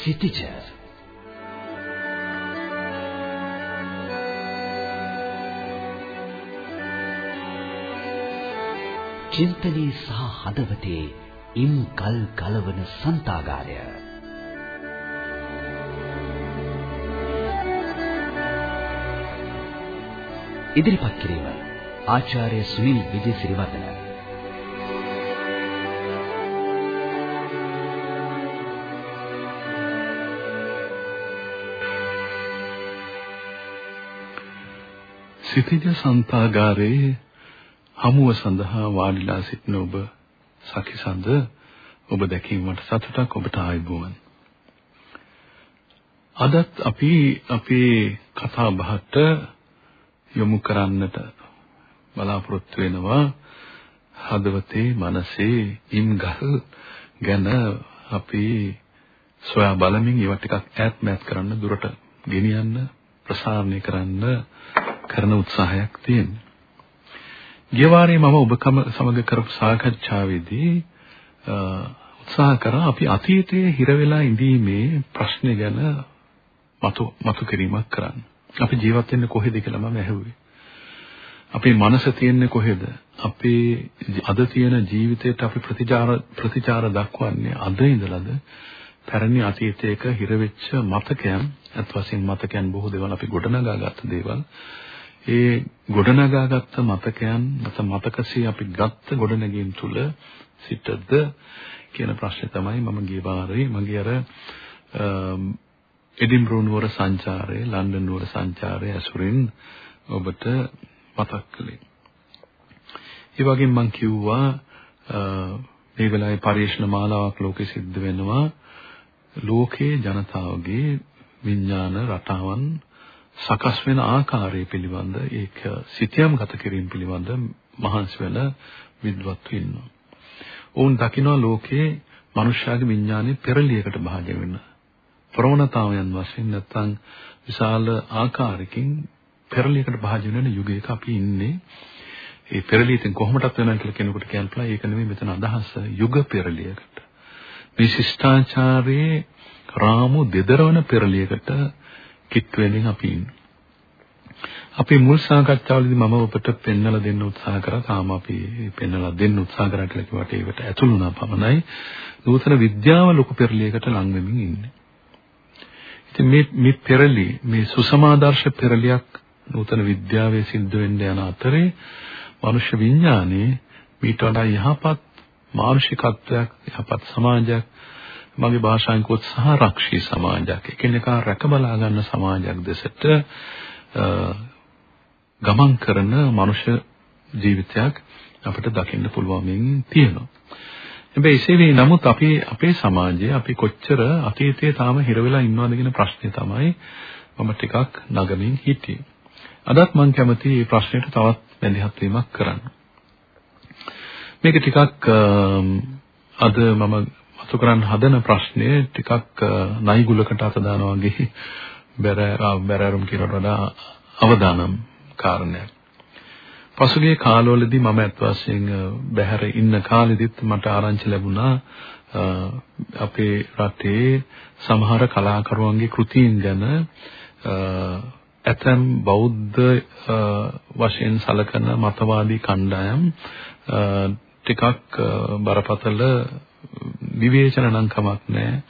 සිටිජර් චින්තනයේ සහ හදවතේ ඉම් කල් කලවන සන්තාගාරය ඉදිරිපත් කිරීම ආචාර්ය සුනිල් විජේසිරිවර්ධන සිතිජ සන්තාගාරයේ හමුව සඳහා වාඩිලා සිටින ඔබ සකිසඳ ඔබ දැකීමට සතුටක් ඔබට ආයුබෝවන්. අදත් අපි අපේ කතා බහට යොමු කරන්නට බලාපොරොත්තු වෙනවා හදවතේ මනසේ ඉම්ගල් ගැන අපි සොයා බලමින් ඒවා ටිකක් ඈත් මෑත් කරන්න දුරට ගෙනියන්න ප්‍රසාරණය කරන්න කරන උත්සාහයක් තියෙනවා. ගිය වාරේ මම ඔබ සමග කරපු සාකච්ඡාවේදී උත්සාහ කරා අපි අතීතයේ හිර වෙලා ඉඳීමේ ප්‍රශ්න ගැන මතු මතු කිරීමක් කරන්න. අපි ජීවත් වෙන්නේ කොහෙද කියලා මම ඇහුවේ. අපේ මනස තියෙන්නේ කොහෙද? අපේ අද තියෙන ජීවිතයට අපි ප්‍රතිචාර ප්‍රතිචාර දක්වන්නේ අද ඉඳලාද? පැරණි අතීතයක හිර වෙච්ච මතකයන්, අත් වශයෙන් මතකයන් බොහෝ දේවල් අපි ගොඩනගාගත්ත දේවල්. ඒ ගොඩනගාගත්ත මතකයන් මත මතකසේ අපි ගත්ත ගොඩනැගීම් තුල සිටද කියන ප්‍රශ්නේ තමයි මම ගිය වාරේ මගේ අර එඩින්බරෝ නුවර සංචාරයේ ලන්ඩන් නුවර සංචාරයේ ඇසුරින් ඔබට මතක් කළේ. ඒ වගේම මම කිව්වා මේ වෙලාවේ පරිශ්‍රණ මාලාවක් ලෝකෙ සිද්ධ වෙනවා ලෝකේ ජනතාවගේ විඥාන රටාවන් සකස් වෙන ආකාරය පිළිබඳ ඒක සිතියම් ගත කිරීම පිළිබඳ මහන්සි වෙන විද්වත්තු ඉන්නවා. ඔවුන් දකිනවා ලෝකේ මනුෂ්‍යයාගේ විඥානේ පෙරලියකට භාජනය වෙන ප්‍රවණතාවයන් වශයෙන් නැත්නම් විශාල ආකාරයකින් පෙරලියකට භාජනය වෙන යුගයක අපි ඉන්නේ. ඒ පෙරලියෙන් කොහොමදත් වෙනවා කියලා කෙනෙකුට කියන්න පුළුවන් ඒක නෙමෙයි මෙතන අදහස යුග පෙරලියකට. මේ ශිෂ්ටාචාරයේ රාමු දෙදරවන පෙරලියකට කිට් වෙමින් අපි ඉන්නේ. අපේ මුල් සාකච්ඡාවලදී මම ඔබට පෙන්වලා දෙන්න උත්සාහ කරා තාම අපි පෙන්වලා දෙන්න උත්සාහ කරා කියලා කිව්වට ඒකට ඇතුළු වුණා පමණයි. නූතන විද්‍යාව ලොකු පෙරලියකට ලං වෙමින් ඉන්නේ. ඉතින් මේ මේ පෙරලි මේ සුසමාදර්ශ පෙරලියක් නූතන විද්‍යාවේ සිද්ධ වෙන්න යන අතරේ මනුෂ්‍ය විඥානයේ මීට වඩා යහපත් මානසිකත්වයක් යහපත් සමාජයක් මගේ භාෂාවෙන් කිව්වොත් සහරක්ෂී සමාජයක් එකිනෙකා රැකබලා ගන්න සමාජයක් දෙසට ගමන් කරන මනුෂ්‍ය ජීවිතයක් අපිට දකින්න පුළුවන් තියෙනවා. හැබැයි එසේ වෙයි නමුත් අපි අපේ සමාජයේ අපි කොච්චර අතීතයේ තාම හිර වෙලා ඉන්නවද කියන ප්‍රශ්නේ තමයි මම ටිකක් නගමින් හිටියේ. අදත් මම කැමති මේ ප්‍රශ්නෙට තවත් වැදගත් වීමක් කරන්න. මේක ටිකක් අද මම මතු කරන්න හදන ප්‍රශ්නේ ටිකක් නයිගුලකට අත දානවා වගේ බැර බැරරුම් කියනට වඩා අවදානම් කාරණයක්. පසුගිය කාලවලදී මම අත් වශයෙන් බැහැර ඉන්න කාලෙදිත් මට ආරංචි ලැබුණා අපේ රටේ සමහර කලාකරුවන්ගේ කෘතීන් ගැන ඇතැම් බෞද්ධ වශයෙන් සැලකන මතවාදී කණ්ඩායම් ටිකක් බරපතල විවේචන නම් කමක් නැහැ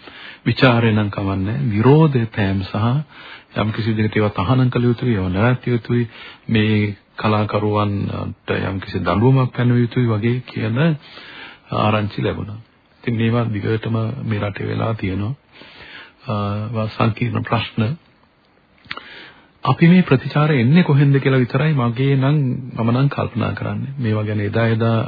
ਵਿਚාරේ නම් කමක් නැහැ විරෝධය පෑම් සහ යම් කිසි දෙයකට ඒවා තහනම් කළ යුතුයි ඒවා නැවැත්විය යුතුයි මේ කලාකරුවන්ට යම් කිසි දඬුවමක් පැනවිය යුතුයි වගේ කියන ආරංචි ලැබුණා. ඉතින් මේවා දිගටම මේ රටේ වෙලා තියෙනවා. සංකීර්ණ ප්‍රශ්න අපි මේ ප්‍රතිචාර එන්නේ කොහෙන්ද කියලා විතරයි මගේ නම් මම නම් කල්පනා කරන්නේ. මේවා ගැන එදා එදා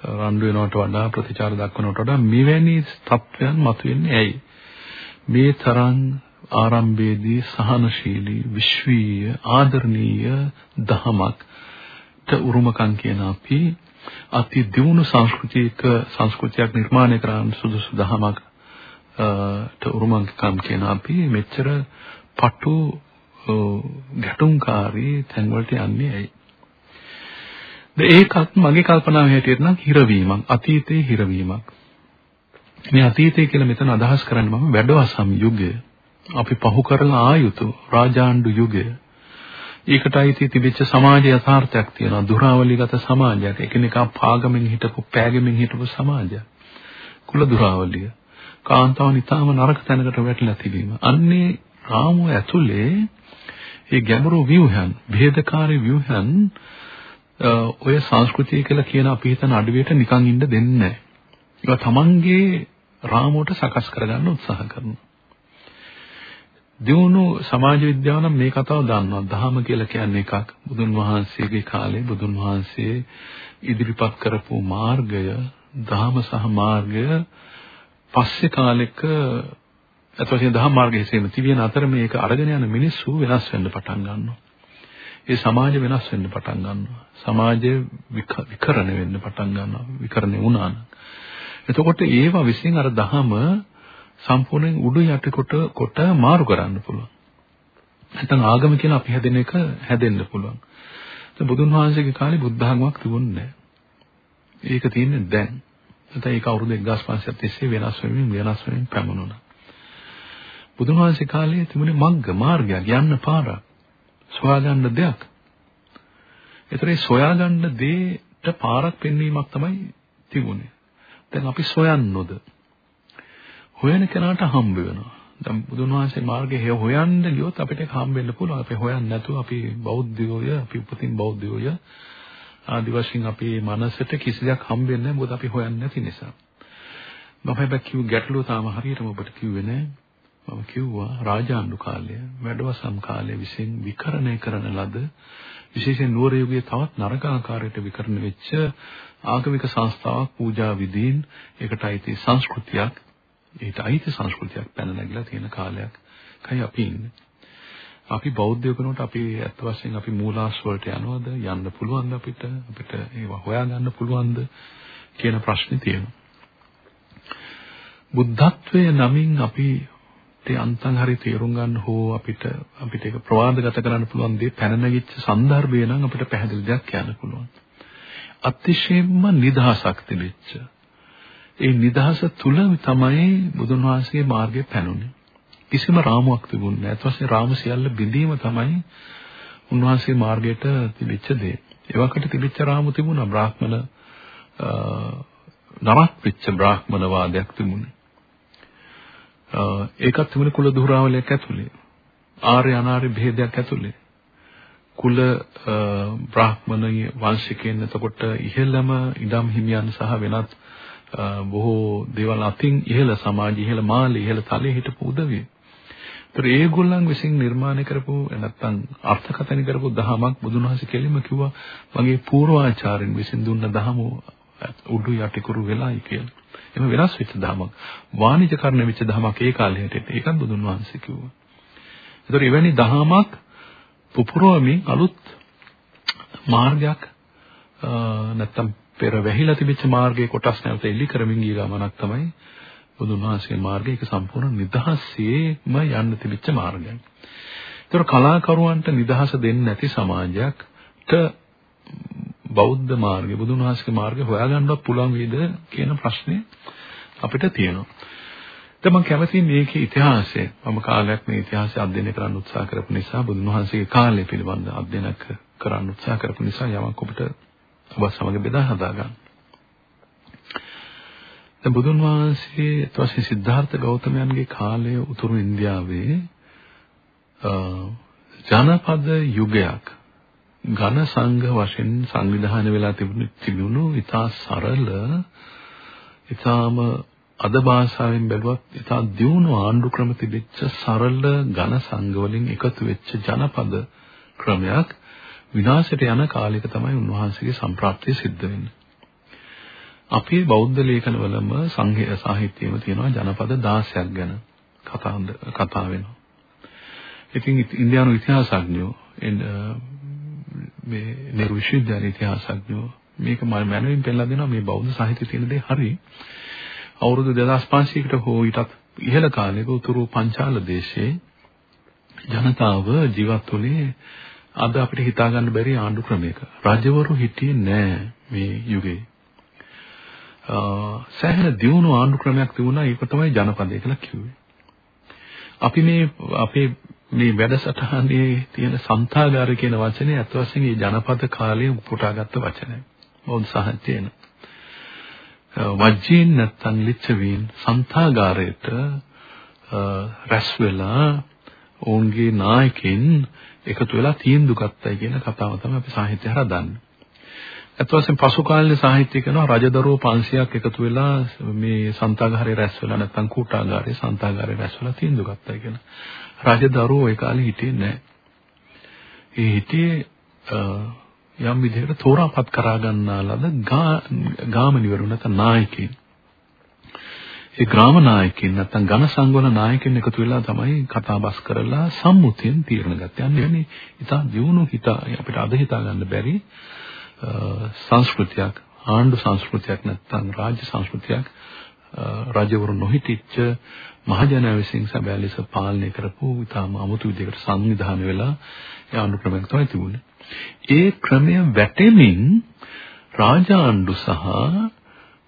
රණ්ඩු වෙනවට වඩා ප්‍රතිචාර දක්වනවට වඩා මෙවැනි තත්ත්වයන් මතුවෙන්නේ ඇයි? මේ තරම් ආරම්භයේදී සහනශීලී විශ්වීය ආදරණීය දහමක් උරුමකම් කියන අපි අති දියුණු සංස්කෘතියක සංස්කෘතියක් නිර්මාණය කරන්න සුදුසු දහමක් ට උරුමකම් කියන අපි මෙච්චර පටු ගැටුම්කාරී තැන්වලට යන්නේ ඇයි? ඒකත් මගේ කල්පනාව හැටියට නම් හිරවීමක් අතීතයේ හිරවීමක්. මේ අතීතය කියලා මෙතන අදහස් කරන්නේ මම වැඩවසම් යුගය. අපි පහු කරලා ආයුතු රාජාණ්ඩු යුගය. ඒකට අයිති තිබිච්ච සමාජ යථාර්ථයක් තියෙනවා. දුරාවලිගත සමාජයක්. එකිනෙකා පාගමින් හිටපු, පෑගමින් හිටපු සමාජයක්. කුල දුරාවලිය. කාන්තාවන් ඊටාම නරක තැනකට වැටිලා තිබීම. අන්නේ රාමුව ඇතුලේ මේ ගැඹුරු ව්‍යුහයන්, භේදකාරී ව්‍යුහයන් ඔය සංස්කෘතිය කියලා කියන අපි හිතන අඩුවියට නිකන් ඉන්න දෙන්නේ නැහැ. ඒවා තමන්ගේ රාමුවට සකස් කරගන්න උත්සාහ කරනවා. දියුණු සමාජ විද්‍යාව නම් මේ කතාව දන්නවා. දහම කියලා කියන්නේ එකක්. බුදුන් වහන්සේගේ කාලේ බුදුන් වහන්සේ ඉදිරිපත් කරපු මාර්ගය, දහම සහ මාර්ගය පස්සේ කාලෙක අතවසින් දහම් මාර්ගයේ හැසිරෙන තිබෙන අතර මේක අරගෙන යන මිනිස්සු වෙනස් වෙන්න පටන් ගන්නවා. ඒ සමාජ වෙනස් වෙන්න පටන් ගන්නවා. සමාජය විකරණ වෙන්න පටන් ගන්නවා. විකරණය වුණා නම්. එතකොට ඒවා විසින් අර දහම සම්පූර්ණයෙන් උඩු යට කොට කොට මාරු කරන්න පුළුවන්. නැත්නම් ආගම කියලා අපි හැදෙන එක හැදෙන්න පුළුවන්. දැන් බුදුන් වහන්සේගේ කාලේ බුද්ධ ධර්මයක් තිබුණේ නැහැ. ඒක තියෙන්නේ දැන්. නැත්නම් ඒක අවුරුදු 1500ක් තිස්සේ වෙනස් වෙමින් වෙනස් වෙමින් පැමුණුණා. බුදුන් වහන්සේ කාලේ තිබුණේ මග්ග මාර්ගයක් යන්න පාරක්. සොයාගන්න දෙයක්. ඒතරේ සොයාගන්න දෙයට පාරක් පෙන්වීමක් තමයි තිබුණේ. දැන් අපි සොයන්නොද? හොයන කෙනාට හම්බ වෙනවා. දැන් බුදුන් වහන්සේ මාර්ගයේ හොයන්න ගියොත් අපිට හම්බ වෙන්න පුළුවන්. අපි හොයන්නේ නැතුව අපි බෞද්ධයෝය, අපි උපතින් බෞද්ධයෝය. ආදි වශයෙන් අපේ මනසට කිසි දෙයක් හම්බ වෙන්නේ නැහැ. මොකද අපි හොයන්නේ නැති නිසා. මම හැබැයි කිව් ගැටලුව තාම හරියටම ඔබට කිව්වේ නැහැ. මම කිව්වා රාජාණ්ඩු කාලය, වැඩවසම් කාලය විසින් විකරණය කරන ලද විශේෂයෙන් නුවර යුගයේ තවත් නරක ආකාරයට විකරණ වෙච්ච ආගමික සංස්ථාවක් පූජා විදීන් ඒකට අයිති සංස්කෘතියක් ඒට අයිති සංස්කෘතියක් පැන නැගිලා තියෙන කාලයක් කයි අපි ඉන්නේ. අපි බෞද්ධයෝ කෙනෙකුට අපි ඇත්ත වශයෙන් අපි මූලාශ්‍ර වලට යනවද යන්න පුළුවන්ද අපිට අපිට ඒවා හොයාගන්න පුළුවන්ද කියන ප්‍රශ්නේ තියෙනවා. බුද්ධත්වයේ නමින් අපි ඒ අන්තං හරි තේරුම් ගන්න හෝ අපිට අපිට ඒක ප්‍රවාදගත කරන්න පුළුවන් දේ පැන නැගිච්ච සන්දර්භය නම් අපිට පැහැදිලි දෙයක් කියන්න පුළුවන්. අතිශයින්ම නිදහසක් තිබෙච්ච. ඒ නිදහස තුල තමයි බුදුන් වහන්සේගේ මාර්ගය පැනුනේ. කිසිම රාමුවක් තිබුණේ නැහැ. ඊට පස්සේ රාම සියල්ල බිඳීම තමයි උන්වහන්සේ මාර්ගයට තිබෙච්ච දේ. ඒවකට තිබෙච්ච රාමු තිබුණා බ්‍රාහ්මණ නරක් වෙච්ච බ්‍රාහ්මණ වාදයක් තිබුණේ. ඒකත් තිබුණේ කුල දුරාවලියක් ඇතුලේ. ආර්ය අනාර්ය භේදයක් ඇතුලේ. කුල බ්‍රාහ්මණ වංශිකයන් එතකොට ඉහළම ඉඩම් හිමියන් සහ වෙනත් බොහෝ දේවල් අතින් ඉහළ සමාජ ඉහළ මාළේ ඉහළ තලයේ හිටපු උදවිය. ඒතර ඒගොල්ලන් විසින් නිර්මාණය කරපු නැත්තම් අර්ථකථන කරපු දහමක් බුදුන් වහන්සේ කෙලින්ම කිව්වා මගේ පූර්වාචාර්යන් විසින් දුන්න දහම උඩු යටිකුරු වෙලායි කියලා. එහෙම වෙනස් වෙච්ච ධමයක්. වාණිජකරණ වෙච්ච ධමයක් ඒ කාලේ හැටියට. ඒකත් බුදුන් වහන්සේ කිව්වා. ඒතර එවැනි ධමයක් පුපුරවමින් අලුත් මාර්ගයක් නැත්තම් පෙර වැහිලා තිබිච්ච මාර්ගයේ කොටස් නැවත එලි කරමින් ගිය ගමනක් තමයි බුදුන් වහන්සේගේ මාර්ගය. ඒක සම්පූර්ණ නිදහසේම යන්න තිබිච්ච මාර්ගයක්. ඒතර කලාකරුවන්ට නිදහස දෙන්නේ නැති සමාජයකට බෞද්ධ මාර්ගය බුදුන් වහන්සේගේ මාර්ගය හොයාගන්නවත් පුළුවන් වේද කියන ප්‍රශ්නේ අපිට තියෙනවා. දැන් මම කැමතියි මේකේ ඉතිහාසය මම කාලයක් මේ ඉතිහාසය අධ්‍යයනය කරන්න උත්සාහ කරපු නිසා බුදුන් වහන්සේගේ කාලය පිළිබඳ අධ්‍යයනය කරන්න උත්සාහ කරපු නිසා යමක් ඔබට ඔබ සමග බෙදා හදා ගන්න. දැන් බුදුන් වහන්සේ ඊට සිද්ධාර්ථ ගෞතමයන්ගේ කාලය උතුරු ඉන්දියාවේ ජනපද යුගයක් ඝන සංඝ වශයෙන් සංවිධානය වෙලා තිබුණු ඉතා සරල ඉතාම අද භාෂාවෙන් බැලුවත් ඉතා දියුණු ආණ්ඩු ක්‍රම තිබෙච්ච සරල ඝන සංඝ වලින් එකතු වෙච්ච ජනපද ක්‍රමයක් විනාශයට යන කාලයක තමයි උන්වහන්සේගේ සම්ප්‍රාප්තිය සිද්ධ වෙන්නේ. අපේ බෞද්ධ ලේඛනවලම සංඝ සාහිත්‍යයේම තියෙනවා ජනපද 16ක් ගැන කතා කතා වෙනවා. ඉතින් ඉන්දියානු ඉතිහාසඥයෝ මේ නෙරු විශ්වවිද්‍යාලයේ ඉතිහාසඥයෝ මේක මම මැනවින් පෙන්නලා දෙනවා මේ බෞද්ධ සාහිත්‍යයේ තියෙන දේ හරි. අවුරුදු 2500කට හෝ ඊටත් ඉහළ කාලයක උතුරු පංචාල දේශයේ ජනතාව ජීවත් වුණේ අද අපිට හිතා ගන්න බැරි ආණ්ඩු ක්‍රමයක. රජවරු හිටියේ නෑ මේ යුගයේ. සෑහෙන දියුණු ආණ්ඩු ක්‍රමයක් තිබුණා ඒක තමයි ජනපදය කියලා කිව්වේ. අපි මේ අපේ මේ වැඩසටහනේ තියෙන සන්තාගාර කියන වචනේ අත් වශයෙන් මේ ජනපද කාලයේ උපුටාගත්ත වචනය. බෞද්ධ සාහිත්‍යයෙන්. වජ්ජීන් නැත්තම් ලිච්ඡවීන් සන්තාගාරයට රැස් වෙලා ඔවුන්ගේ නායකයින් එකතු වෙලා තීන්දුව ගත්තයි කියන කතාව තමයි අපි සාහිත්‍ය හරහා දන්නේ. අත් වශයෙන් පසු කාලීන සාහිත්‍ය කරනවා රජදරුවෝ 500ක් එකතු වෙලා මේ සන්තාගාරේ රැස් වෙලා නැත්නම් කූටාගාරේ සන්තාගාරේ රැස් වෙලා තීන්දුව ගත්තයි කියන. රජදරුවෝ ඒ කාලේ හිටියේ නැහැ. ඒ හිටියේ යම් විදිහකට තෝරාපත් කරා ගන්නා ලද ගාමනිවරු නැත්නම් නායකයින්. ඒ ග්‍රාම නායකයින් නැත්නම් ඝන සංගවන නායකයින් එකතු වෙලා තමයි කතාබස් කරලා සම්මුතියෙන් තීරණ ගත්තේ. අන්න එන්නේ ඉතා දියුණු හිත අපිට අද හිතා ගන්න බැරි සංස්කෘතියක් ආණ්ඩු සංස්කෘතියක් නැත්නම් රාජ්‍ය සංස්කෘතියක් රජවරු නොහිටිච්ච මහජනයා විසින් සැබෑ ලෙස පාලනය කරපු ඉතාම අමුතු විදිහකට සංවිධානය වෙලා ඒ ආණ්ඩු ක්‍රමයක් තමයි තිබුණේ. ඒ ක්‍රමය වැටෙමින් රාජාණ්ඩු සහ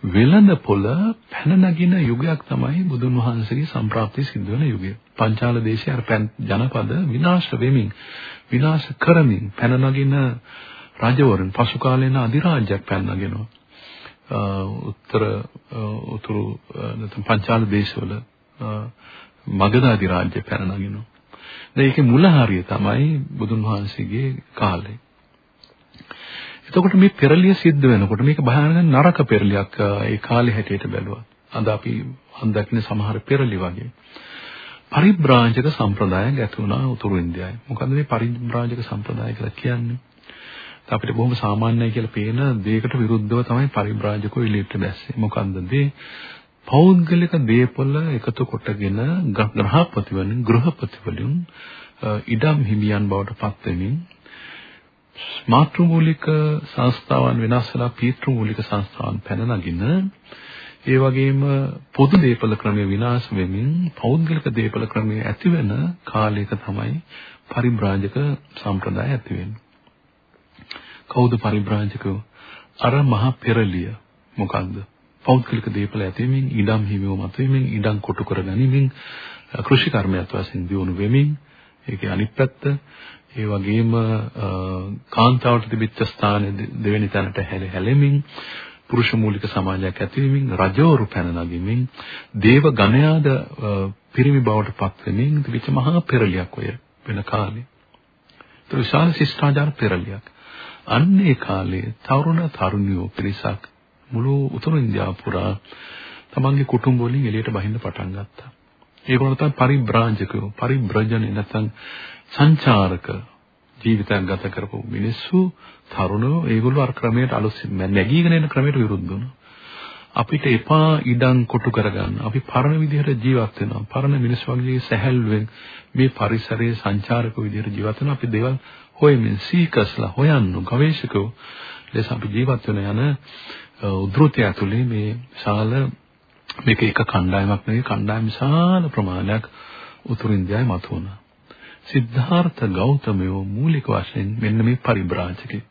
වෙළඳ පොළ පැන නගින යුගයක් තමයි බුදුන් වහන්සේගේ සම්ප්‍රාප්තිය සිද්ධ වෙන යුගය. පංචාල දේශයේ අර ජනපද විනාශ වෙමින් විනාශ කරමින් පැන නගින රජවරුන් පසු කාලේන අධිරාජ්‍යයක් පැන නගිනවා. උත්තර උතුරු නැත්නම් පංචාල දේශවල මගධ අධිරාජ්‍ය පැන නගිනවා. දැන් ඒකේ මුල හරිය තමයි බුදුන් වහන්සේගේ කාලේ. එතකොට මේ පෙරලිය සිද්ධ වෙනකොට මේක භයානක නරක පෙරලියක් ඒ කාලේ හැටියට බැලුවා. අද අපි අන්දකින සමහර පෙරලි වගේ. පරිබ්‍රාජක සම්ප්‍රදායක් ඇති වුණා උතුරු ඉන්දියාවේ. මොකද මේ පරිබ්‍රාජක සම්ප්‍රදාය කියලා කියන්නේ? අපිට බොහොම සාමාන්‍යයි කියලා පේන දෙයකට විරුද්ධව තමයි පරිබ්‍රාජකෝ එළියට දැස්සේ. මොකන්ද මේ පෞද්ගලික දේපොළ එකතු කොටගෙන ග්‍රහපති වලින් ගෘහපති වලින් ඉඩම් හිමියන් බවට පත් වෙමින් මාතෘමූලික සංස්ථාවන් වෙනස් වෙලා පීතෘමූලික සංස්ථාවන් පැන නගින ඒ වගේම පොදු දේපල ක්‍රමය විනාශ වෙමින් පෞද්ගලික දේපල ක්‍රමය ඇති වෙන කාලයක තමයි පරිබ්‍රාජක සම්ප්‍රදාය ඇති වෙන්නේ. කවුද පරිබ්‍රාජකෝ? අර මහ පෙරලිය මොකන්ද? පෞද්ගලික දේපල ඇතිවෙමින් ඉඩම් හිමිව මතුවෙමින් ඉඩම් කොටු කර ගැනීමෙන් කෘෂි කර්මයක් වශයෙන් දියුණු වෙමින් ඒකේ අනිත් පැත්ත ඒ වගේම කාන්තාවට තිබිච්ච ස්ථාන දෙවෙනි තැනට හැල හැලෙමින් පුරුෂ මූලික සමාජයක් ඇතිවෙමින් රජවරු පැන නගිමින් දේව ගණයාද පිරිමි බවට පත් වෙමින් තිබිච්ච මහා පෙරලියක් ඔය වෙන කාලේ. ඒ විශාල ශිෂ්ටාචාර පෙරලියක්. අන්නේ කාලේ තරුණ තරුණියෝ පිරිසක් මුළු උතුරු ඉන්දියාව පුරා තමන්ගේ කුටුම්බ වලින් එළියට බහින්න පටන් ගත්තා. ඒගොල්ලෝ තමයි පරිබ්‍රාජකයෝ, පරිබ්‍රජනේ නැත්නම් සංචාරක ජීවිතයක් ගත කරපු මිනිස්සු තරුණයෝ ඒගොල්ලෝ අර ක්‍රමයට අලුත් නැගීගෙන එන ක්‍රමයට විරුද්ධ වුණා. අපිට එපා ඉඩම් කොටු කරගන්න. අපි පරණ විදිහට ජීවත් වෙනවා. පරණ මිනිස් වගේ සැහැල්ලුවෙන් මේ පරිසරයේ සංචාරක විදිහට ජීවත් වෙනවා. අපි දේවල් හොයමින් සීකස්ලා හොයන්නු ගවේෂකයෝ ලෙස අපි ජීවත් වෙන යන උද්ෘතය ඇතුලේ මේ ශාල මේක එක කණ්ඩායමක් නෙවෙයි කණ්ඩායම් විශාල ප්‍රමාණයක් උතුරු ඉන්දියාවේ මතුවුණා. සිද්ධාර්ථ ගෞතමයෝ මූලික වශයෙන් මෙන්න මේ පරිබ්‍රාජකේ.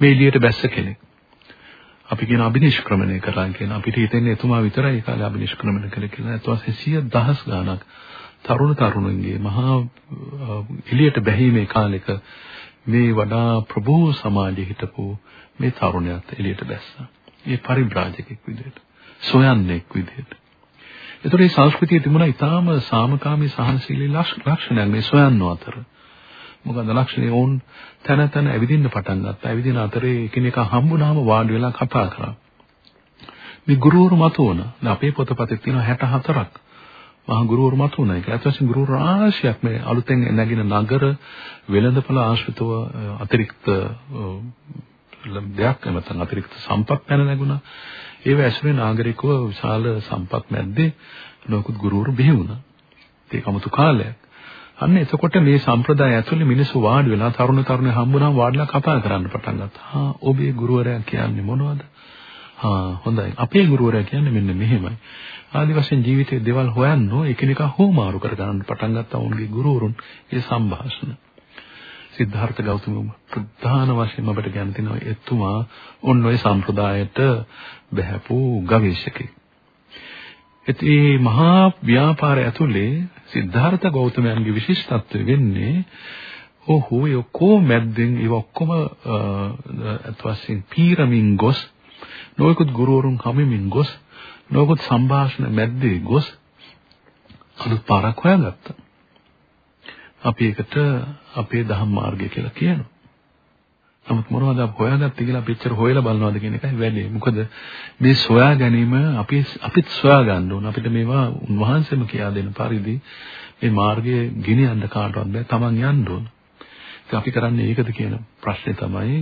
මේ එළියට බැස්ස කෙනෙක්. අපි කියන අබිනිෂ්ක්‍රමණය කරලා කියන අපිට හිතෙන්නේ එතුමා විතරයි ඒ කාලේ අබිනිෂ්ක්‍රමණය කළේ කියලා. ඒත් වාසේ සිය දහස් ගාණක් තරුණ තරුණින්ගේ මහා එළියට බැහිමේ කාලෙක මේ වඩා ප්‍රබෝධ සමාජයේ හිටපු මේ තරුණයාත් එළියට බැස්සා. ඒ පරිබ්‍රාජකෙක් විදිහට, සොයන්නෙක් විදිහට. ඒතර මේ සංස්කෘතිය තිබුණා ඊටාම සාමකාමී සහනශීලී ලක්ෂණයක් මේ සොයන්නෝ අතර. මොකද ලක්ෂණේ වුන් තන තන ඇවිදින්න පටන් ගත්තා. ඇවිදින අතරේ එකිනෙකා හම්බුනාම වාඩි වෙලා කතා කරා. මේ ගුරුවරු මතුවන. අපේ පොතපතේ තියෙනවා 64ක්. මහා ගුරුවරු මතුවනයි. ඒත් වශයෙන් ගුරු රාශියක් මේ අලුතෙන් නැගින නගර වෙළඳපොළ ආශ්‍රිතව අතිරික්ත දෙයක් නැත්නම් අතිරික්ත සම්පත් පැන නැගුණා. ඒව ඇසුරේ නාගරිකව විශාල සම්පත් මැද්දේ ලෝකුත් ගුරුවරු බිහි වුණා. ඒක 아무තු කාලයක්. අන්න එතකොට මේ සම්ප්‍රදාය ඇතුලේ මිනිස්සු වාඩි වෙලා තරුණ තරුණිය හම්බුනම වාඩිලා කතා කරන්න පටන් ගත්තා. හා ඔබේ ගුරුවරයා කියන්නේ මොනවද? හා හොඳයි. අපේ ගුරුවරයා කියන්නේ මෙන්න මෙහෙමයි. ආදි වශයෙන් ජීවිතයේ දේවල් හොයන්නෝ එකිනෙකා හෝමාරු කර ගන්න පටන් ගත්තා උන්ගේ ගුරුවරුන් ඒ සංഭാෂණ. සිද්ධාර්ථ ගෞතම ප්‍රධාන වශයෙන්ම අපිට ගැන තිනවා එතුමා ඔන්න ඔය සම්ප්‍රදායට බහැපු ගවේෂකෙක්. ඉතින් මහා ව්‍යාපාරය ඇතුලේ සිද්ධාර්ථ ගෞතමයන්ගේ විශිෂ්ටත්වය වෙන්නේ ඔහු යකෝ මැද්දෙන් ඒ ඔක්කොම අත් වශයෙන් පීරමින් ගොස් නොයෙකුත් ගුරුවරුන් හමුමින් ගොස් නොයෙකුත් සංഭാෂණ මැද්දේ ගොස් අලුත් පාරක් හොයාගත්තා. අපි ඒකට අපේ ධම්ම මාර්ගය කියලා කියනවා. නමුත් මොනවද අපි හොයාගත්තේ කියලා අපි එච්චර හොයලා බලනවද කියන එකයි වැඩේ. මොකද මේ සොයා ගැනීම අපි අපිත් සොයා ගන්න ඕන. අපිට මේවා උන්වහන්සේම කියා දෙන පරිදි මේ මාර්ගයේ ගෙනියන්න කාටවත් බෑ. Taman යන්න ඕන. අපි කරන්නේ ඒකද කියන ප්‍රශ්නේ තමයි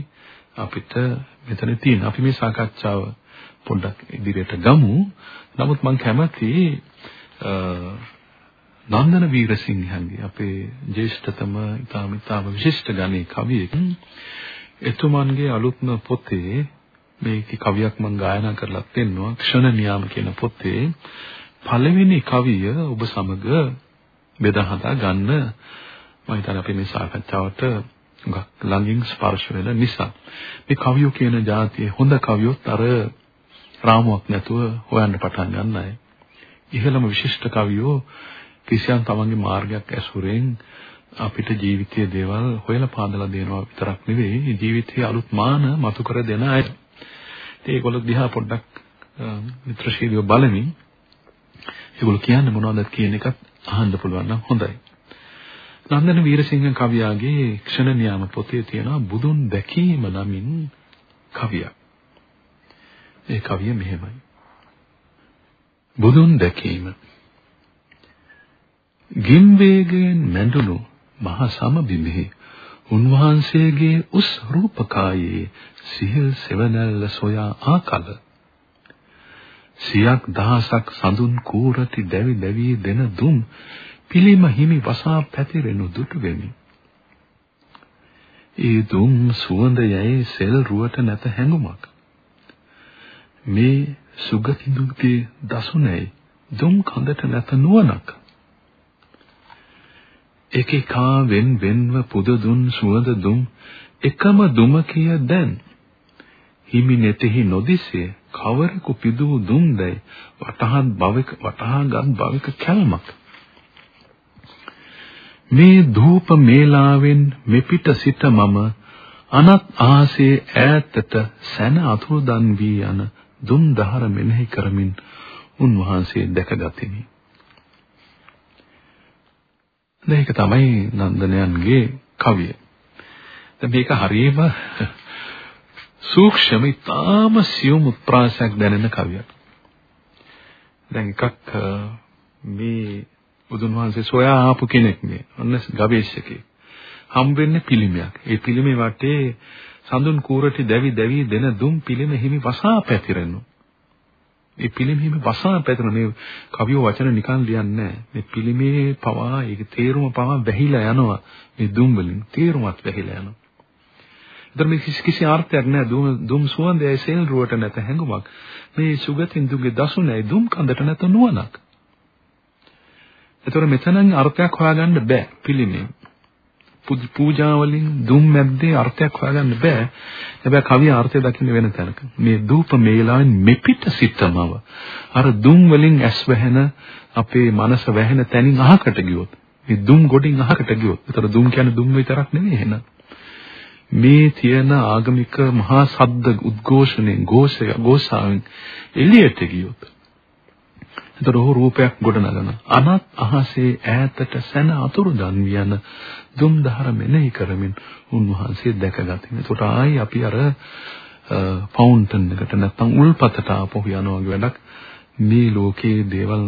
අපිට මෙතන තියෙන. අපි මේ සාකච්ඡාව පොඩ්ඩක් ඉදිරියට ගමු. නමුත් මම කැමති නන්දන වීරසිංහන්ගේ අපේ ජේෂ්ඨතම ඉතාම ඉතාම විශිෂ්ට ගණේ කවියෙක්. එතුමන්ගේ අලුත්ම පොතේ මේකේ කවියක් මම ගායනා කරලා දෙන්නවා ක්ෂණ නියාම කියන පොතේ පළවෙනි කවිය ඔබ සමග බෙදා හදා ගන්න. මම හිතන්නේ අපි මේ සාකච්ඡාවට ළඟින් ස්පර්ශ වෙන නිසා. මේ කවියෝ කියන જાතියේ හොඳ කවියොත් අර රාමුවක් නැතුව හොයන්න පටන් ගන්නයි. ඉහළම විශිෂ්ට කවියෝ කිසියම් තමන්ගේ මාර්ගයක් ඇසුරෙන් අපිට ජීවිතයේ දේවල් හොයලා පාදලා දෙනවා විතරක් නෙවෙයි ජීවිතයේ අලුත් මාන මතු කර දෙන අය. ඒගොල්ලෝ දිහා පොඩ්ඩක් මිත්‍රශීලීව බලමින් ඒගොල්ලෝ කියන්නේ මොනවද කියන එකත් අහන්න පුළුවන් නම් හොඳයි. නන්දන වීරසිංහ කවියාගේ ක්ෂණ නියාම පොතේ තියෙනවා බුදුන් දැකීම නමින් කවියක්. ඒ කවිය මෙහෙමයි. බුදුන් දැකීම ගිම්වේගයෙන් මැඬුණු මහ සමබිමෙහි උන්වහන්සේගේ උස් රූපකායේ සිහිල් සෙවණැල්ල සොයා ආකල සියක් දහසක් සඳුන් කූරටි දැවි දැවි දෙන දුම් පිළිම හිමි වසා පැතිරෙනු දුටු වෙමි. ඒ දුම් සුවඳ යයි සෙල් රුවට නැත හැඟුමක්. මේ සුගතිඳුගේ දසුනේ දුම් කඳට නැත නුවණක්. එකෙකා වෙන් වෙන්ව පුද දුන් සුවඳ දුම් එකම දුම කිය දැන් හිමි නැතෙහි නොදිසේ කවරෙකු පිදූ දුම් දැයි වටහත් භවික වටහාගත් භවික කැල්මක් මේ ධූප මේලාවෙන් මෙපිට සිට මම අනත් ආසේ ඈතට සැන අතුරුදන් වී යන දුම් දහර මෙනෙහි කරමින් උන්වහන්සේ දැකගතිමි මේක තමයි නන්දනයන්ගේ කවිය. දැන් මේක හරියම සූක්ෂම ඉතාම සියුම් උත්ප්‍රාසයක් දැනෙන කවියක්. දැන් එකක් මේ බුදුන් වහන්සේ සොයා ආපු කෙනෙක් මේ. ඔන්න ගවේෂකයෙක්. හම් වෙන්නේ පිළිමයක්. ඒ පිළිමේ වටේ සඳුන් කූරටි දැවි දැවි දෙන දුම් පිළිම හිමි වසා පැතිරෙනවා. මේ පිළිමෙහිම වසා පැතන මේ කවිය වචන නිකන් ලියන්නේ මේ පිළිමේ පවා ඒක තේරුම පවා වැහිලා යනවා මේ දුම් වලින් තේරුමත් වැහිලා යනවා. ඒතර මේ කිසි කිසි අර්ථයක් නැහැ දුම් දුම් සුවඳයි සෙල් රුවට නැත හැඟුමක්. මේ සුගතින් දුගේ දසුනේ දුම් කඳට නැත නුවණක්. ඒතර මෙතනින් අර්ථයක් හොයාගන්න බෑ පිළිමේ. පූජා වලින් දුම් මැද්දේ අර්ථයක් හොයාගන්න බෑ. හැබැයි කවිය අර්ථය දකින්න වෙන තැනක. මේ දූප මේලාවෙන් මෙපිට සිතමව. අර දුම් වලින් ඇස් වැහෙන අපේ මනස වැහෙන තැනින් අහකට ගියොත් මේ දුම් ගොඩින් අහකට ගියොත්. ඒතර දුම් කියන්නේ දුම් විතරක් නෙමෙයි එහෙනම්. මේ තියෙන ආගමික මහා සද්ද උද්ඝෝෂණේ ഘോഷය ഘോഷාවෙන් එළියට ගියොත් එතකොට ඔහු රූපයක් ගොඩනගන අනත් අහසේ ඈතට සැන අතුරුදන් වියන දුම්දහර මෙනෙහි කරමින් උන්වහන්සේ දැකගතින්. එතකොට ආයි අපි අර ෆවුන්ටන් එකට නැත්තම් උල්පතට ආපහු යනවා වගේ වැඩක් මේ ලෝකයේ දේවල්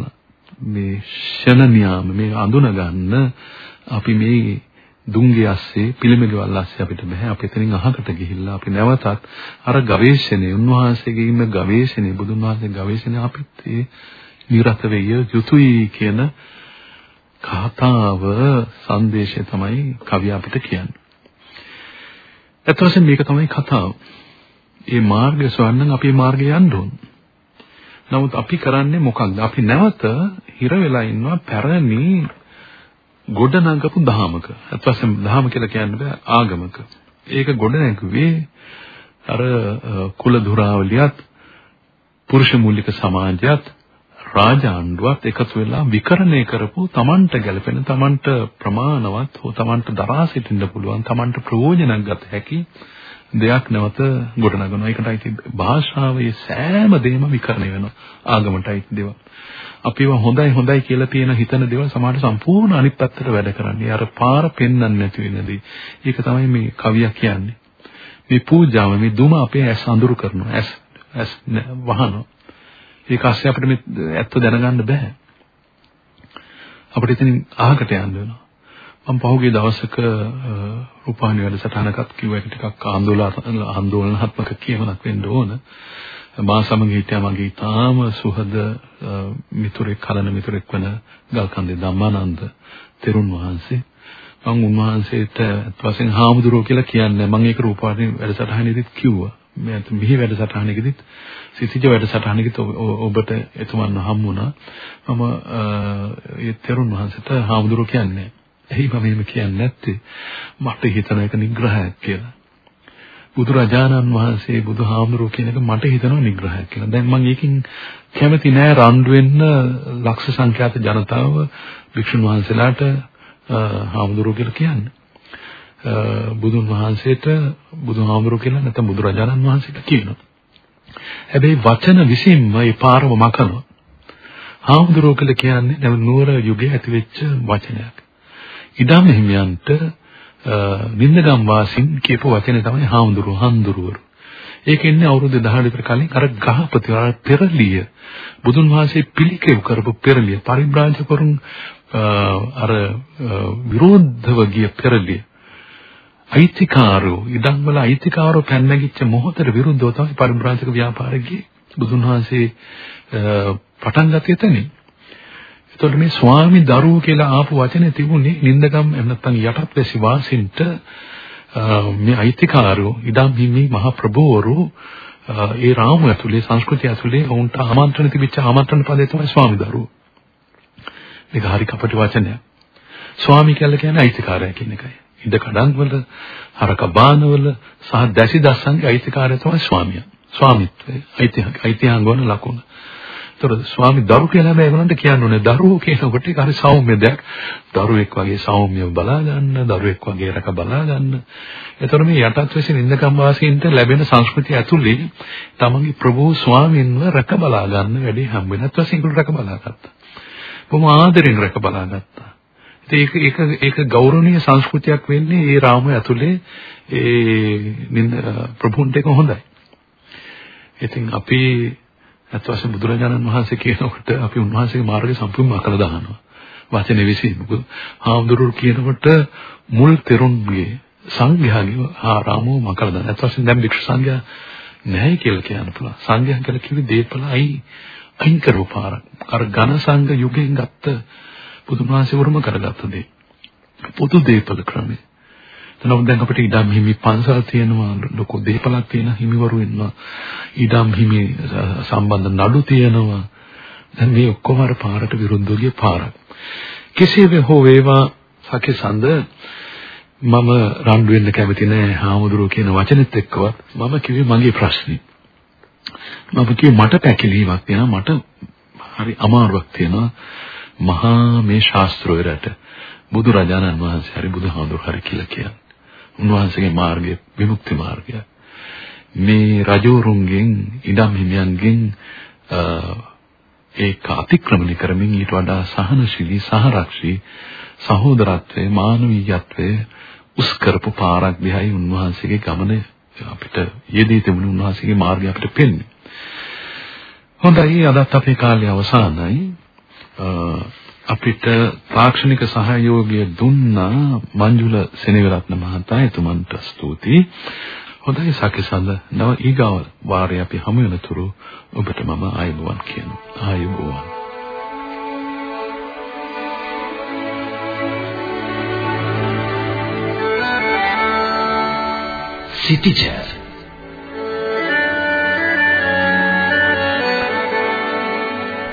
මේ ෂණ නියාම මේ අඳුන ගන්න අපි මේ දුංගේ ඇස්සේ පිළිමෙලවල් ඇස්සේ අපිට බෑ අපි එතනින් අහකට ගිහිල්ලා අපි නැවතත් අර ගවේෂණය උන්වහන්සේගේ ඉන්න ගවේෂණය බුදුන් වහන්සේ ගවේෂණය අපිත් ඒ නිරත වෙය යුතුයි කියන කතාව සංදේශය තමයි කවිය අපිට කියන්නේ. ඇත්ත වශයෙන්ම මේක තමයි කතාව. මේ මාර්ගය සොයන්න අපි මාර්ගය යන්න ඕන. නමුත් අපි කරන්නේ මොකක්ද? අපි නැවත හිර වෙලා ඉන්නවා පැරණි ගොඩනගපු දහමක. අත් වශයෙන් දහම කියලා කියන්න බෑ ආගමක. ඒක ගොඩනැගුවේ අර කුල දුරාවලියත් පුරුෂ මූලික සමාජයත් රාජාණ්ඩුවත් එකතු වෙලා විකරණය කරපු Tamanට ගැලපෙන Tamanට ප්‍රමාණවත් හෝ Tamanට දරා සිටින්න පුළුවන් Tamanට ප්‍රයෝජනක් ගත හැකි දෙයක් නැවත ගොඩනගනවා. ඒකටයි භාෂාවේ සෑම දෙයක්ම විකරණය වෙනවා. ආගමටයි දේවල්. අපිව හොඳයි හොඳයි කියලා තියෙන හිතන දේවල් සමහරට සම්පූර්ණ අනිත් පැත්තට වැඩ කරන්නේ. අර පාර පෙන්වන්න නැති වෙනදී. ඒක තමයි මේ කවියා කියන්නේ. මේ පූජාව මේ දුම අපේ ඇස් අඳුරු කරනවා. ඇස් ඇස් වහනවා. ඒක ASCII අපිට මේ ඇත්ත දැනගන්න බෑ. අපිට ඉතින් අහකට යන්න වෙනවා. මම පහුගිය දවසක රූපාණි වැඩසටහනකත් කිව්වා ඒක ටිකක් ආందోලනාත්මක කියමනක් වෙන්න ඕන. මා සමග හිටියා මගේ ඊටාම සුහද මිතුරෙක් කලන මිතුරෙක් වෙන ගල්කන්දේ ධම්මානන්ද තෙරුන් වහන්සේ. මම උන්වහන්සේට අත් වශයෙන් හාමුදුරුවෝ කියලා කියන්නේ මම ඒක රූපාණි වැඩසටහනේදීත් කිව්වා. මේ මෙහි වැඩසටහනකදීත් සිතිජ වැඩසටහනකදීත් ඔබට එතුමන් හම්බුණා. මම ඒ තෙරුන් වහන්සේට හාමුදුරුවෝ කියන්නේ. එහි මම එහෙම කියන්නේ නැත්තේ මට හිතන එක නිග්‍රහයක් කියලා. බුදුරජාණන් වහන්සේ බුදුහාමුදුරුවෝ කියන එක මට හිතෙනවා නිග්‍රහයක් කියලා. දැන් මම ඒකෙන් කැමති නෑ රණ්ඩු වෙන්න ලක්ෂ සංඛ්‍යාත ජනතාව වික්ෂුන් වහන්සේලාට හාමුදුරුවෝ කියලා කියන්නේ. බුදුන් වහන්සේට බුදුහාමුදුරුවෝ කියලා නැත්නම් බුදුරජාණන් වහන්සේට කියනවා. හැබැයි වචන විසින්ම ඒ පාරම මකනවා. හාමුදුරුවෝ කියලා කියන්නේ නුවර යුගයේ ඇතිවෙච්ච වචනයක්. ඉඩම් හිමියන්ට නින්දගම් වාසින් කියපු වචනේ තමයි හාමුදුරුවෝ හඳුරුවරු. ඒක ඉන්නේ අවුරුදු 10 විතර කලින් අර ගහපති වල පෙරලිය බුදුන් වහන්සේ පිළිකෙව් කරපු පෙරලිය පරිබ්‍රාජකවරුන් අර විරෝධව ගිය පෙරලිය අයිතිකාරෝ ඉඩම් වල අයිතිකාරෝ පැන්නගිච්ච මොහොතට විරුද්ධව තමයි පරිබ්‍රාජක ව්‍යාපාරය ගියේ බුදුන් වහන්සේ පටන් ගත්තේ එතනින් එතකොට මේ ස්වාමි දරුවෝ කියලා ආපු වචනේ තිබුණේ නින්දගම් නැත්නම් යටත් වැසි වාසින්ට මේ අයිතිකාරෝ ඉඩම් හිමි මහ ප්‍රභූවරු ඒ රාමු ඇතුලේ සංස්කෘතිය ඇතුලේ වුන්ට ආමන්ත්‍රණ තිබිච්ච ආමන්ත්‍රණ පදේ තමයි ස්වාමි දරුවෝ. මේක හරි කපටි වචනයක්. ස්වාමි කියලා කියන්නේ අයිතිකාරය කියන එකයි. ඉඩ කඩන් වල හරක බාන වල සහ දැසි දස්සන්ගේ අයිතිකාරය තමයි ස්වාමියා. ස්වාමිත්වය අයිතිහාංගවන ලකුණ. ඒතර ස්වාමි දරු කියලා හැබැයි ඒගොල්ලන්ට කියන්න ඕනේ දරුවෝ කියනකොට ඒක හරි සෞම්‍ය දෙයක්. දරුවෙක් වගේ සෞම්‍යව බලා ගන්න, දරුවෙක් වගේ රක බලා ගන්න. ඒතර මේ යටත් වෙසින් ඉන්නකම් වාසීන්ට ලැබෙන සංස්කෘතිය ඇතුළේ තමන්ගේ ප්‍රභූ ස්වාමින්ව රක බලා ගන්න වැඩි හැම වෙනත් වශයෙන් ඒගොල්ලෝ රක බලා ගත්තා. බොහොම ආදරෙන් රක බලා ගත්තා. ඒක ඒක ඒක ගෞරවනීය සංස්කෘතියක් වෙන්නේ ඒ රාමය ඇතුලේ ඒ ප්‍රභුන්ට එක හොඳයි. ඉතින් අපි අත් වශයෙන් බුදුරජාණන් වහන්සේ කියනකොට අපි උන්වහන්සේගේ මාර්ගය සම්පූර්ණම අකල දානවා. වචනේ විසින් මොකද හාමුදුරුවෝ කියනකොට මුල් තෙරුන්ගේ සංඝයාගේ ආරාමෝ මකල දාන. අත් වශයෙන් දැන් වික්ෂ සංඝයා නැහැ කියලා කියන්න පුළුවන්. සංඝයා කියලා කිව්වේ දීපලයි අයින් කරපු පාරක්. අර ඝන සංඝ යුගයෙන් ගත්ත බුදුන් වහන්සේ වරුම කරගත්ත දේ. පොදු දීපල ක්‍රමය. එතනම දැන් අපිට ඉඩම් හිමි පන්සල් තියෙනවා ලොකු දීපලක් තියෙන හිමිවරු ඉන්නවා. ඉඩම් හිමි සම්බන්ධ නඩු තියෙනවා. දැන් මේ ඔක්කොම අර පාරට විරුද්ධව ගිය පාරක්. කෙසේ හෝ වේවා සකසඳ මම රණ්ඩු වෙන්න කැමති නෑ හාමුදුරුවෝ කියන වචනෙත් එක්කවත් මම කිව්වේ මගේ ප්‍රශ්නේ. මම කිව්වේ මට පැකිලීමක් තියෙනවා මට හරි අමාරුවක් තියෙනවා. මහා මේ ශාස්ත්‍රවලට බුදු රජාණන් වහන්සේ හරි බුදුහාමුදුරු හරි කියලා කියන්නේ උන්වහන්සේගේ මාර්ගය විමුක්ති මාර්ගය. මේ රජවරුන්ගෙන් ඉඩම් හිමියන්ගෙන් ඒක අතික්‍රමණය කරමින් ඊට වඩා සහනශීලී සහරක්ෂී සහෝදරත්වයේ මානවීයත්වයේ උස් කරපු පාරක් දිහායි උන්වහන්සේගේ ගමන අපිට යෙදී තිබුණු උන්වහන්සේගේ මාර්ගය අපිට පෙන්වන්නේ. හොඳයි අදත් අපේ කාලය අවසానයි. අපිට තාක්ෂණික සහයෝගය දුන්නා මංජුල සෙනවිරත්න මහතා එතුමන්ට ස්තුතියි. හොඳයි සකසඳ නව ඊගාව වාරේ අපි හමු වෙනතුරු ඔබට මම ආයුබෝවන් කියනවා. ආයුබෝවන්. සිටිජර්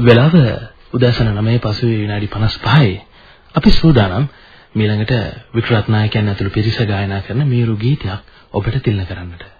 වෙලාව උදෑසන 9 පසුවේ විනාඩි 55යි. අපි සූදානම් ඊළඟට වික්‍රත්නායකයන් ඇතුළු පිරිස ගායනා කරන මේරු ගීතයක් ඔබට තිලන කරන්නට.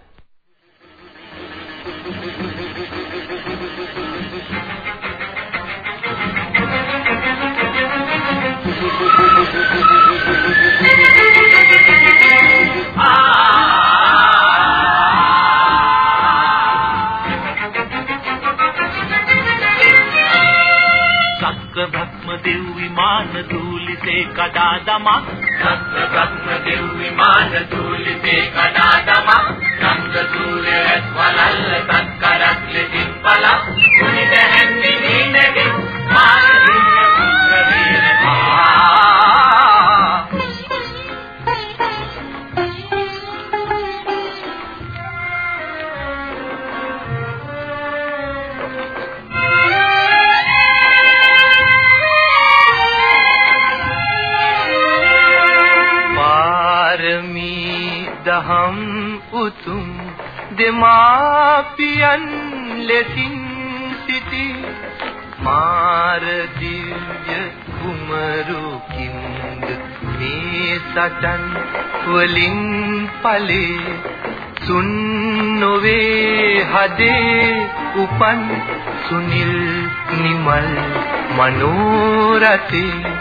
කඩා දමා. සත්‍ය ප්‍රඥ දෙව් විමාන තුලිතේ කඩා දමා. නන්ද සූර්යයත් වලල්ල දෙමාපියන් ලෙසින් සිටි මාර දිව්‍ය කුමරු කින්ද? මේ සටන් වලින් ඵලේ සුන් නොවේ හදේ උපන් සුනිල් නිමල් මනෝරතේ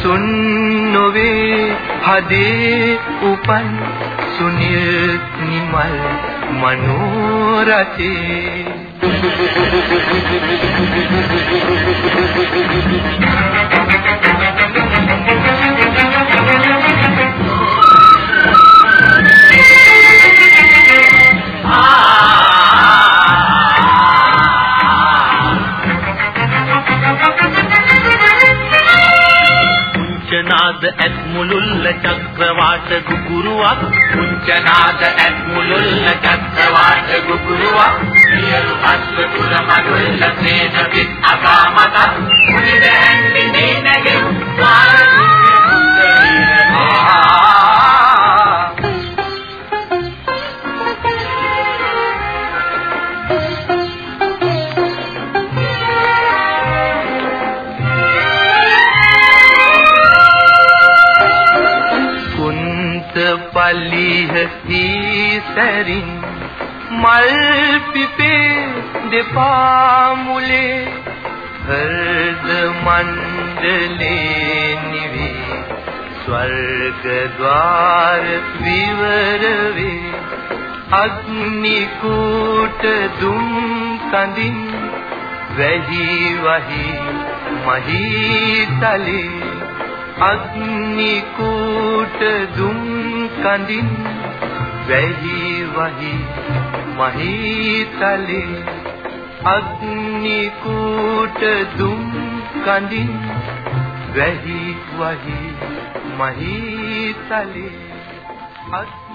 සුන් නොවේ හදේ උපන් සුනිල් නිමල් මනෝරතේ කුංචනාද ඇත් මුලුල්ල චක්‍රවාට ගුගුරුවක් කුංචනාද ඇත් මුලුල්ල චක්‍රවාට ගුගුරුවක් සියලු අස්ව තුල මඩුල්ල සේන විත් අගාමත කුනිද ඇන්දි නේනගේ ආ පල්ලිහ ඊසරින් මල් පිපේ දෙපා මුලේ හෘද මණ්ඩලේ නිවි ස්වර්ග ద్వාර විවර වේ අග්නි කුට දුම් කඳින් වැහි වහි මහීතලේ අග්නි කුට දුම් කඳින් වැහි වහි මහීතලේ අග්නි කුට දුම් කඳින් වැහි වහි මහීතලේ අග්නි